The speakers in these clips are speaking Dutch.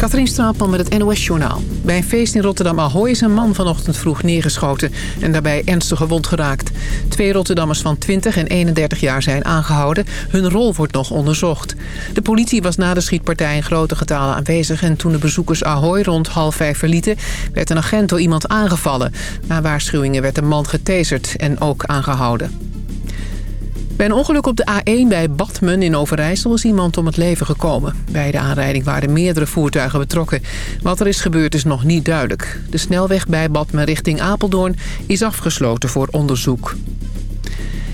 Katrien Straatman met het NOS-journaal. Bij een feest in Rotterdam-Ahoy is een man vanochtend vroeg neergeschoten... en daarbij ernstig gewond geraakt. Twee Rotterdammers van 20 en 31 jaar zijn aangehouden. Hun rol wordt nog onderzocht. De politie was na de schietpartij in grote getalen aanwezig... en toen de bezoekers Ahoy rond half vijf verlieten... werd een agent door iemand aangevallen. Na waarschuwingen werd de man getaserd en ook aangehouden. Bij een ongeluk op de A1 bij Badmen in Overijssel is iemand om het leven gekomen. Bij de aanrijding waren meerdere voertuigen betrokken. Wat er is gebeurd is nog niet duidelijk. De snelweg bij Badmen richting Apeldoorn is afgesloten voor onderzoek.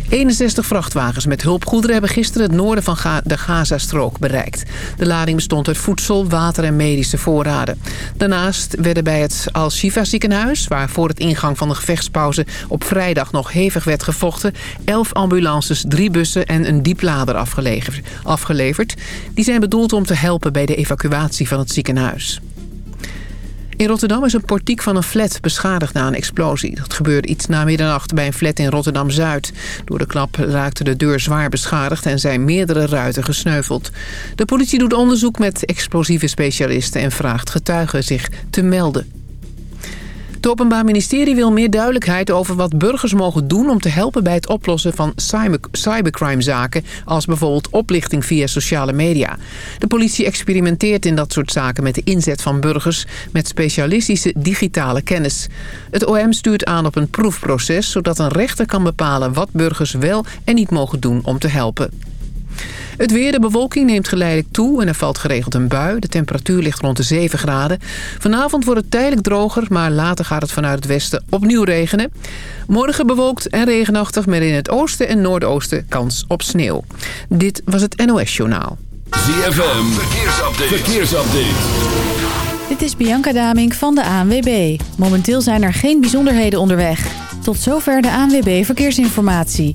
61 vrachtwagens met hulpgoederen hebben gisteren het noorden van de Gazastrook bereikt. De lading bestond uit voedsel, water en medische voorraden. Daarnaast werden bij het Al-Shifa ziekenhuis, waar voor het ingang van de gevechtspauze op vrijdag nog hevig werd gevochten, 11 ambulances, drie bussen en een dieplader afgeleverd. Die zijn bedoeld om te helpen bij de evacuatie van het ziekenhuis. In Rotterdam is een portiek van een flat beschadigd na een explosie. Dat gebeurde iets na middernacht bij een flat in Rotterdam-Zuid. Door de klap raakte de deur zwaar beschadigd en zijn meerdere ruiten gesneuveld. De politie doet onderzoek met explosieve specialisten en vraagt getuigen zich te melden. Het Openbaar Ministerie wil meer duidelijkheid over wat burgers mogen doen... om te helpen bij het oplossen van cybercrime-zaken... als bijvoorbeeld oplichting via sociale media. De politie experimenteert in dat soort zaken met de inzet van burgers... met specialistische digitale kennis. Het OM stuurt aan op een proefproces... zodat een rechter kan bepalen wat burgers wel en niet mogen doen om te helpen. Het weer, de bewolking neemt geleidelijk toe en er valt geregeld een bui. De temperatuur ligt rond de 7 graden. Vanavond wordt het tijdelijk droger, maar later gaat het vanuit het westen opnieuw regenen. Morgen bewolkt en regenachtig, met in het oosten en noordoosten kans op sneeuw. Dit was het NOS Journaal. ZFM, verkeersupdate. verkeersupdate. Dit is Bianca Damink van de ANWB. Momenteel zijn er geen bijzonderheden onderweg. Tot zover de ANWB Verkeersinformatie.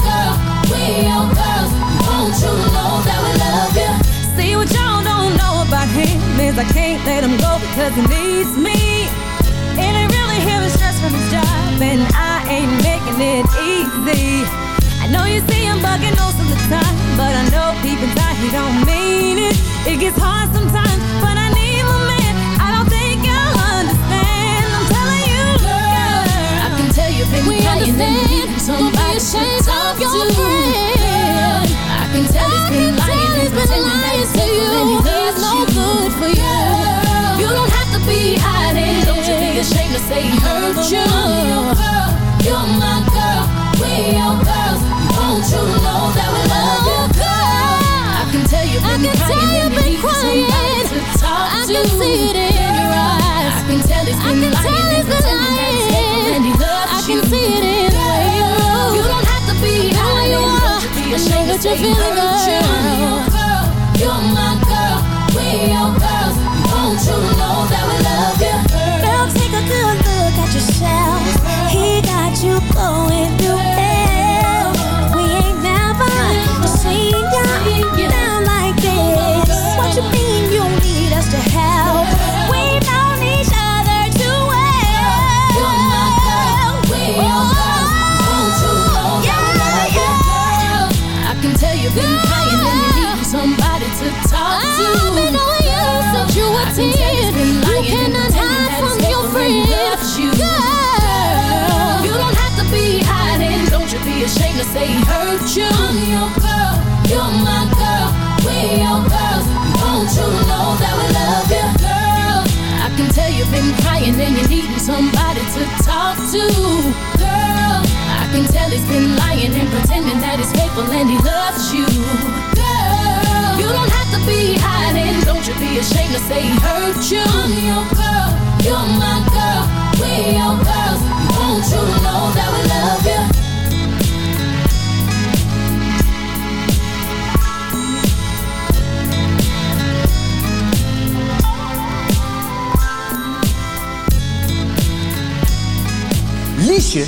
I can't let him go because he needs me. And he really heavy stress from his job, and I ain't making it easy. I know you see him bugging most of the time, but I know deep inside he don't mean it. It gets hard sometimes, but I need my man. I don't think you'll understand. I'm telling you, girl, I can tell you've been we crying understand somebody to talk to. Friend. Be ashamed to he hurt you. I'm your girl, you're my girl, we your girls. Won't you know that we love you, girl? I can tell you've been I can crying tell you've been crying. to talk I to. I can see it in your eyes. I can tell he's been lying and pretending that he's faithful and he loves I you. I can see it in what you're feeling, girl. You're my girl, we your girls. Won't you know that we love you? He got you going through hell. We ain't never seen down like this. What you mean you need us to help? We each other too well. I can tell you've been crying and you need somebody to talk to. I've been on you, so you. You cannot Girl, you don't have to be hiding. Don't you be ashamed to say hurt you. I'm your girl, you're my girl. We girls. Don't you know that we love you, girl? I can tell you've been crying and you're needing somebody to talk to, girl. I can tell he's been lying and pretending that he's faithful and he loves you, girl. You don't have to be hiding. Don't you be ashamed to say hurt you. I'm your girl, you're my girl. We're your girls. You know that we love you? Liesje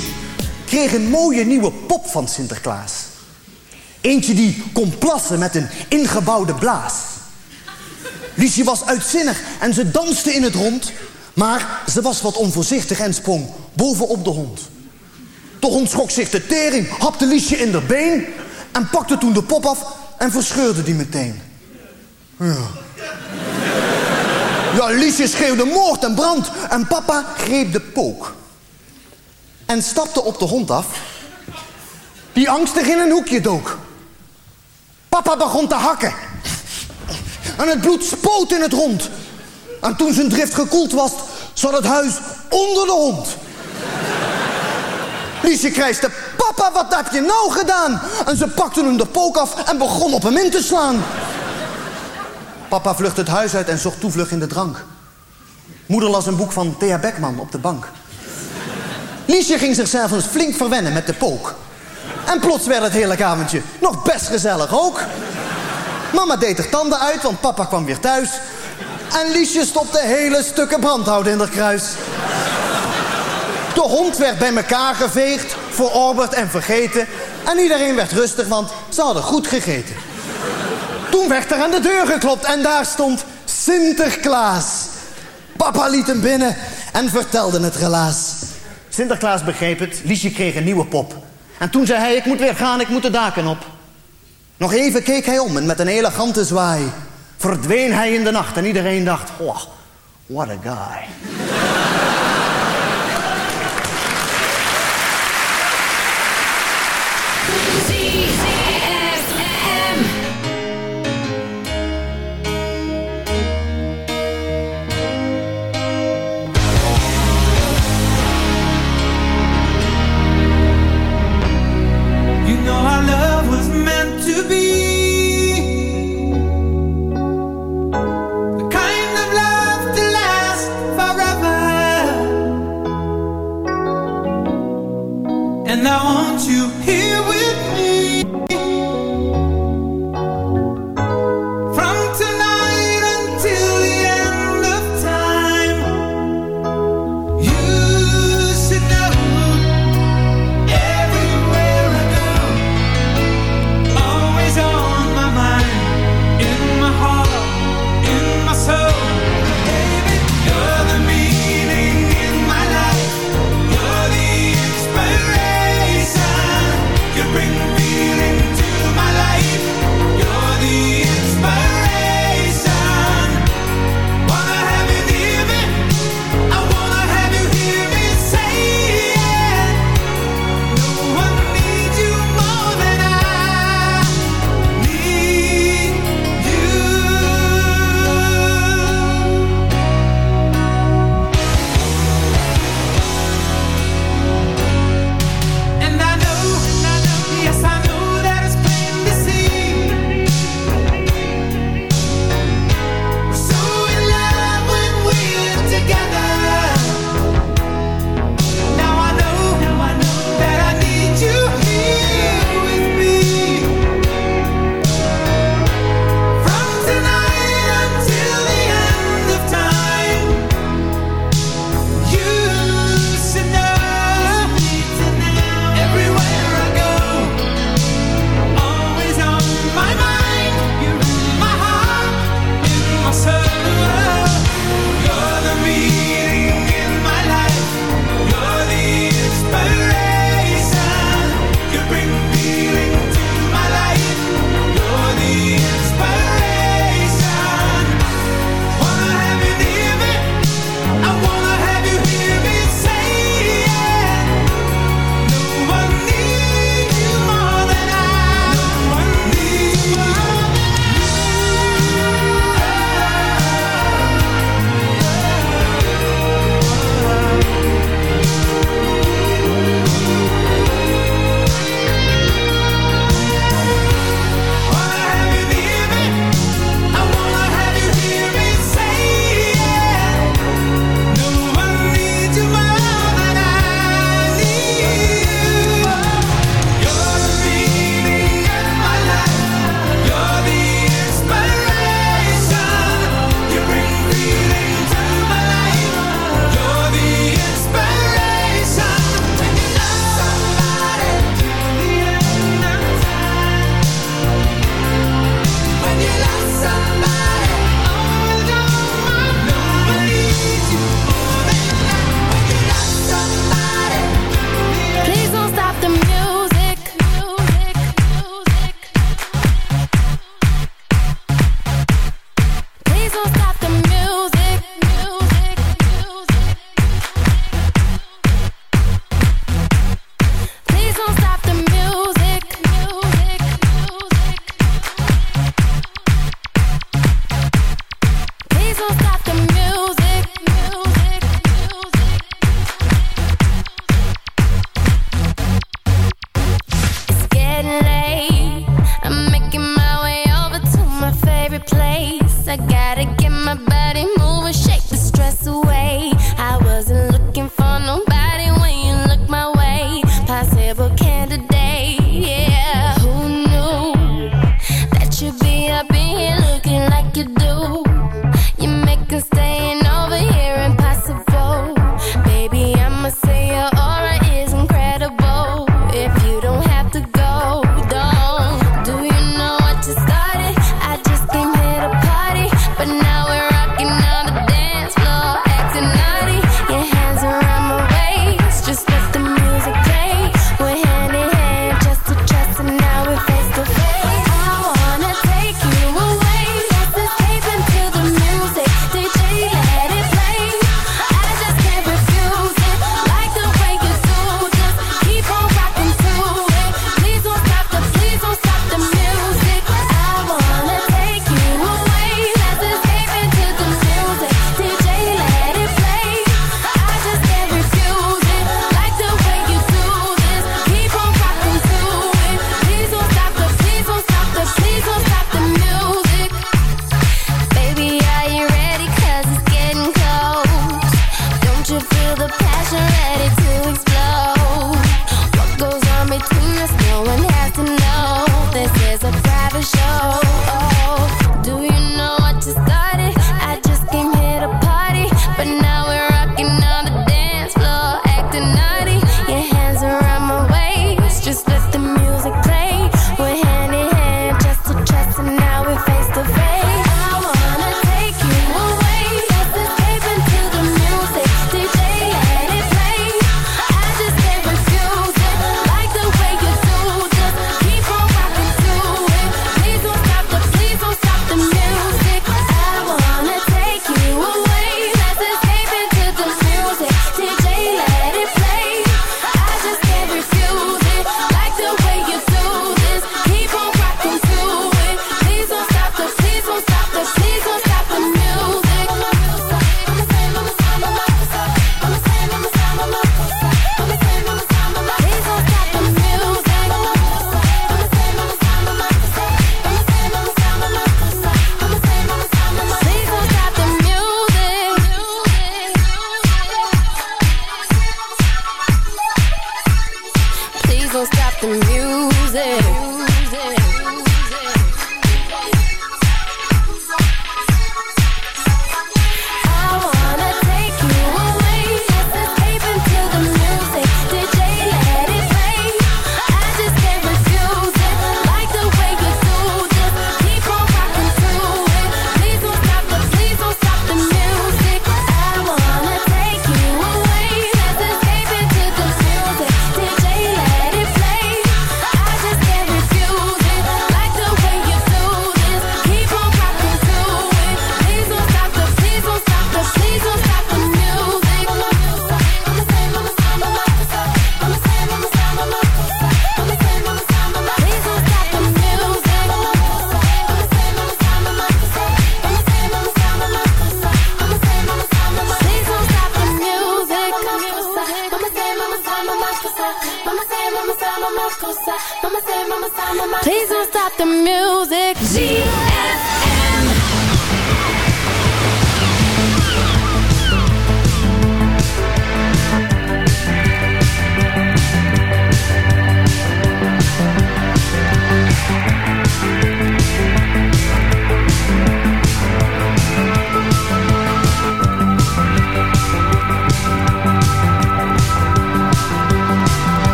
kreeg een mooie nieuwe pop van Sinterklaas. Eentje die kon plassen met een ingebouwde blaas. Liesje was uitzinnig en ze danste in het rond... maar ze was wat onvoorzichtig en sprong bovenop de hond. De hond schrok zich de tering, hapte Liesje in de been... en pakte toen de pop af en verscheurde die meteen. Ja. Ja, Liesje schreeuwde moord en brand en papa greep de pook en stapte op de hond af, die angstig in een hoekje dook. Papa begon te hakken. En het bloed spoot in het rond. En toen zijn drift gekoeld was, zat het huis onder de hond. Liesje krijste, papa, wat heb je nou gedaan? En ze pakte hem de pook af en begon op hem in te slaan. Papa vluchtte het huis uit en zocht toevlucht in de drank. Moeder las een boek van Thea Beckman op de bank. Liesje ging zichzelf eens flink verwennen met de pook. En plots werd het hele avondje nog best gezellig ook. Mama deed er tanden uit, want papa kwam weer thuis. En Liesje stopte hele stukken brandhout in haar kruis. De hond werd bij elkaar geveegd, verorberd en vergeten. En iedereen werd rustig, want ze hadden goed gegeten. Toen werd er aan de deur geklopt en daar stond Sinterklaas. Papa liet hem binnen en vertelde het relaas. Sinterklaas begreep het, Liesje kreeg een nieuwe pop. En toen zei hij, ik moet weer gaan, ik moet de daken op. Nog even keek hij om en met een elegante zwaai... verdween hij in de nacht en iedereen dacht... Oh, what a guy.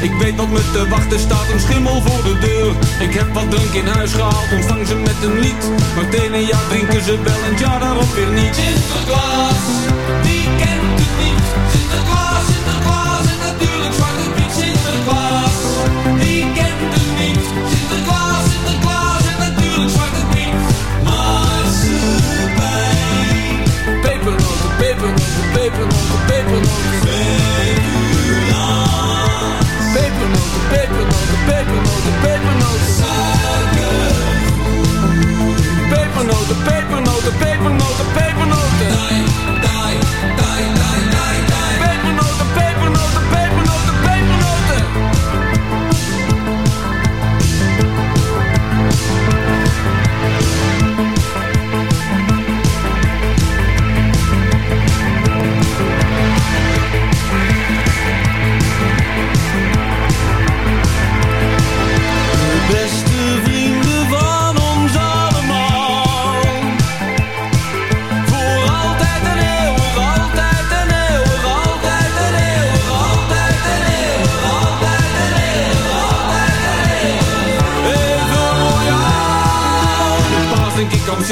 Ik weet wat me te wachten staat, een schimmel voor de deur. Ik heb wat drink in huis gehaald, ontvang ze met een lied. Maar het een jaar drinken ze wel en jaar daarop weer niet. Sinterklaas, die kent het niet? Sinterklaas, Sinterklaas en natuurlijk Zwarte Piet. Sinterklaas, die kent het niet? Sinterklaas, Sinterklaas en natuurlijk Zwarte Piet. Maatsepij Pepernoten, pepernoten, pepernoten, pepernoten. Pepernoten, pepernoten, pepernoten, pepernoten. Suiker. Pepernoten, pepernoten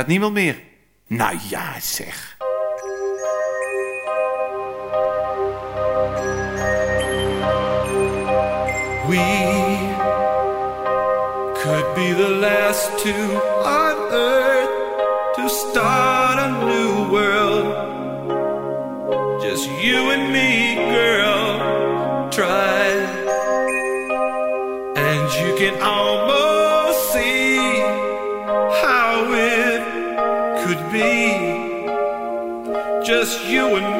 staat niemand meer. Nou ja, zeg. We could be the last two on earth to start a new world. Just you and me, girl. Try, and you can almost. just you and me.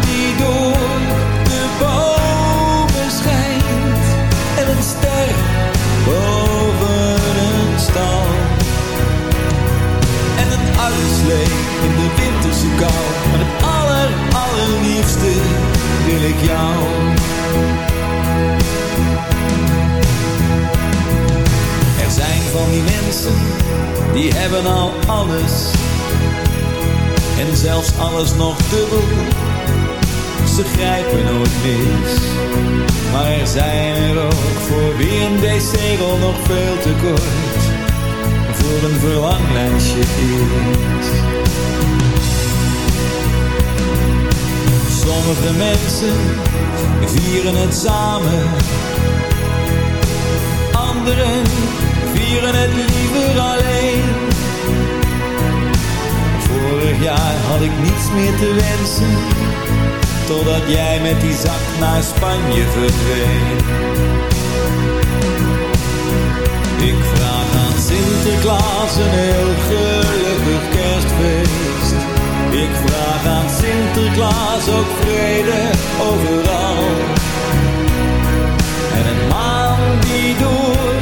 Die door de bomen schijnt. En een ster boven een stal. En een uitslee in de winterse kou. Maar het aller, allerliefste wil ik jou. Er zijn van die mensen, die hebben al alles. En zelfs alles nog dubbel. Ze grijpen nooit mis. Maar er zijn er ook voor wie een wc-rol nog veel te kort. Voor een verlanglijstje is. Sommige mensen vieren het samen. Anderen vieren het liever alleen. Vorig jaar had ik niets meer te wensen. Totdat jij met die zak naar Spanje verdween. Ik vraag aan Sinterklaas een heel gelukkig kerstfeest. Ik vraag aan Sinterklaas ook vrede overal. En een maan die door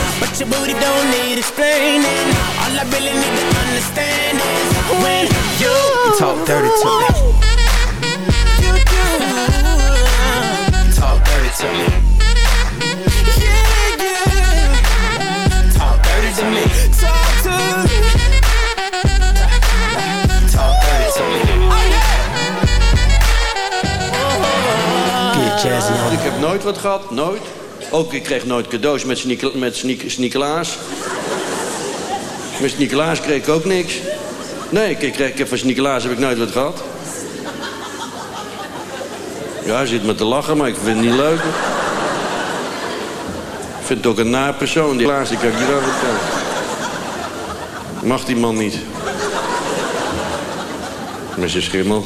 But your booty don't need explaining. All I really need to understand is when you, talk dirty to me. You do. Talk dirty to me. Yeah, yeah. Talk dirty to me. Talk to me. Talk dirty to me. Get jazzy on. Ik heb nooit wat gehad, nooit. Ook, ik kreeg nooit cadeaus met, Sneek- met Sneek- kreeg ik ook niks. Nee, ik, kreeg, ik van Sneekelaas heb ik nooit wat gehad. Ja, hij zit me te lachen, maar ik vind het niet leuk. Ik vind het ook een naar persoon, die Klaas, die kan ik niet over vertellen. Mag die man niet. Met zijn schimmel.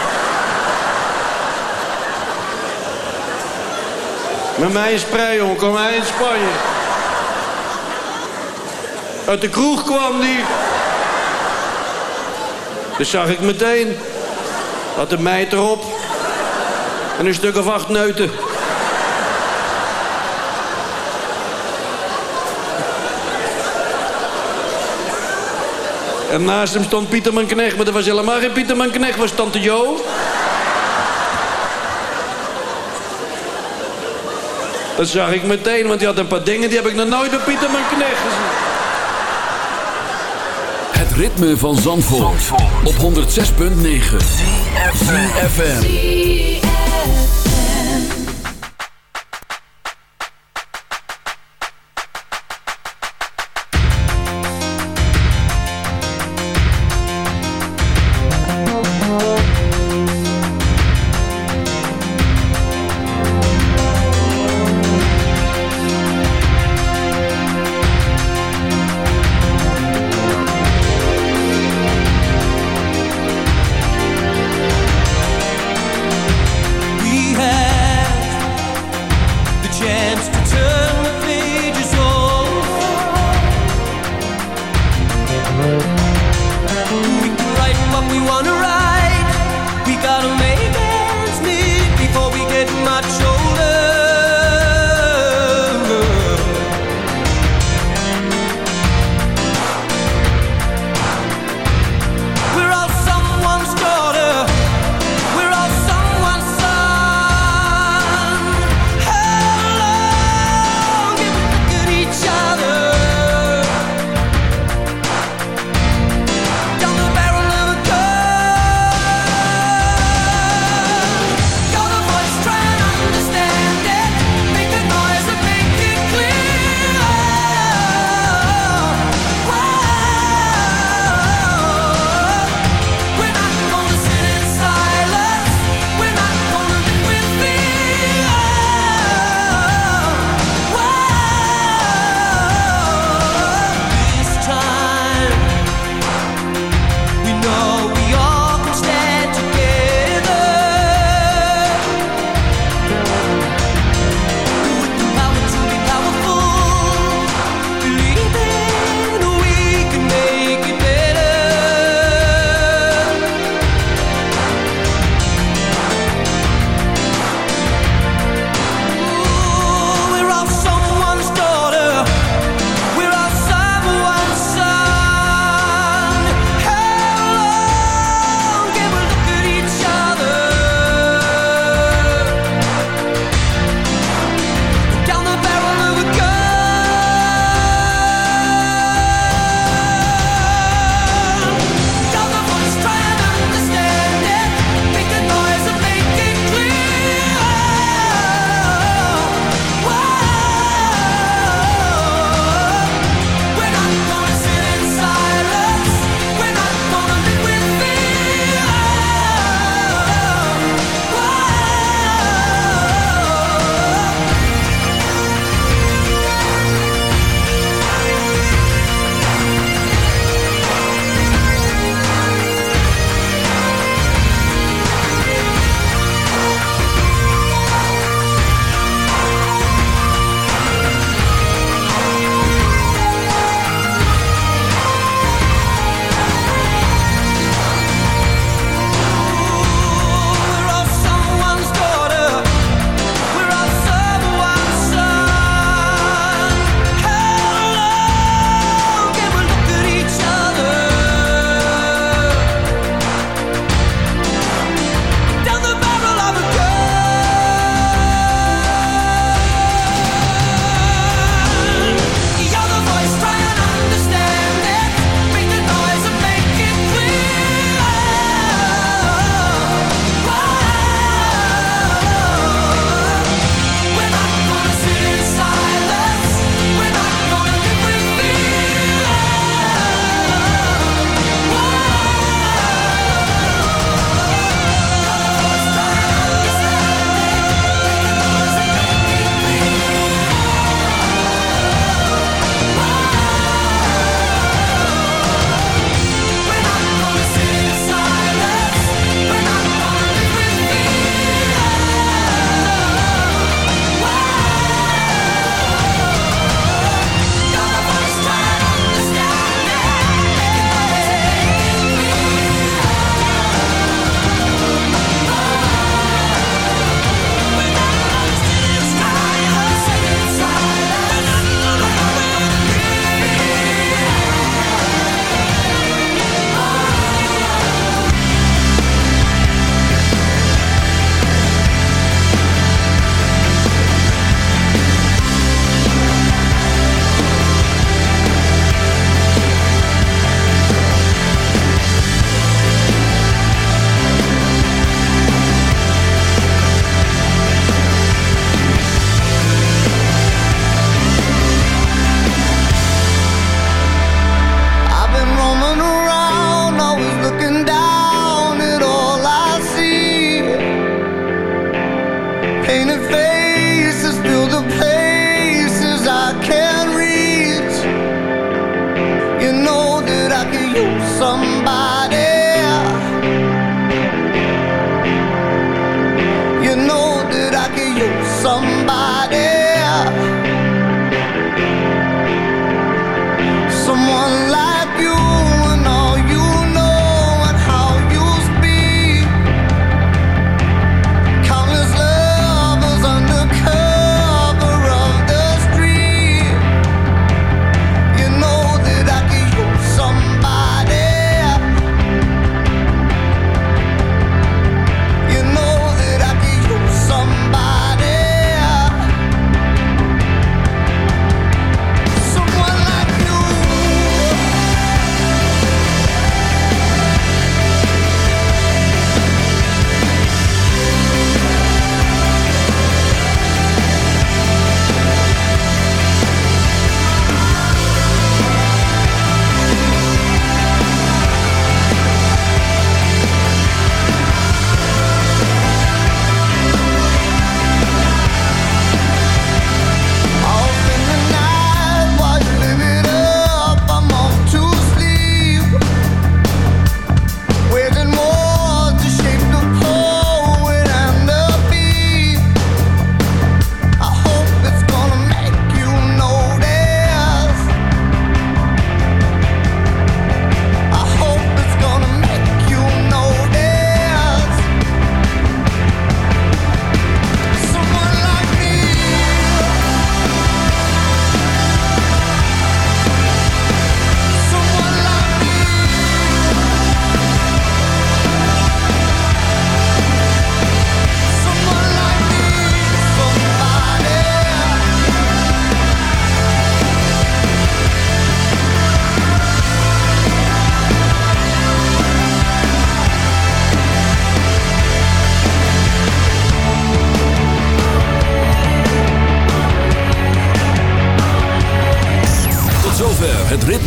Met mij in jongen. Kom hij in Spanje. Uit de kroeg kwam die. Dat zag ik meteen. Had een meid erop. En een stuk of acht neuten. En naast hem stond Pieterman Knecht, maar dat was helemaal geen Pieterman Knecht, was tante Jo. Dat zag ik meteen, want die had een paar dingen die heb ik nog nooit bij Pieterman Knecht gezien. Het ritme van Zandvoort, op 106.9 FM.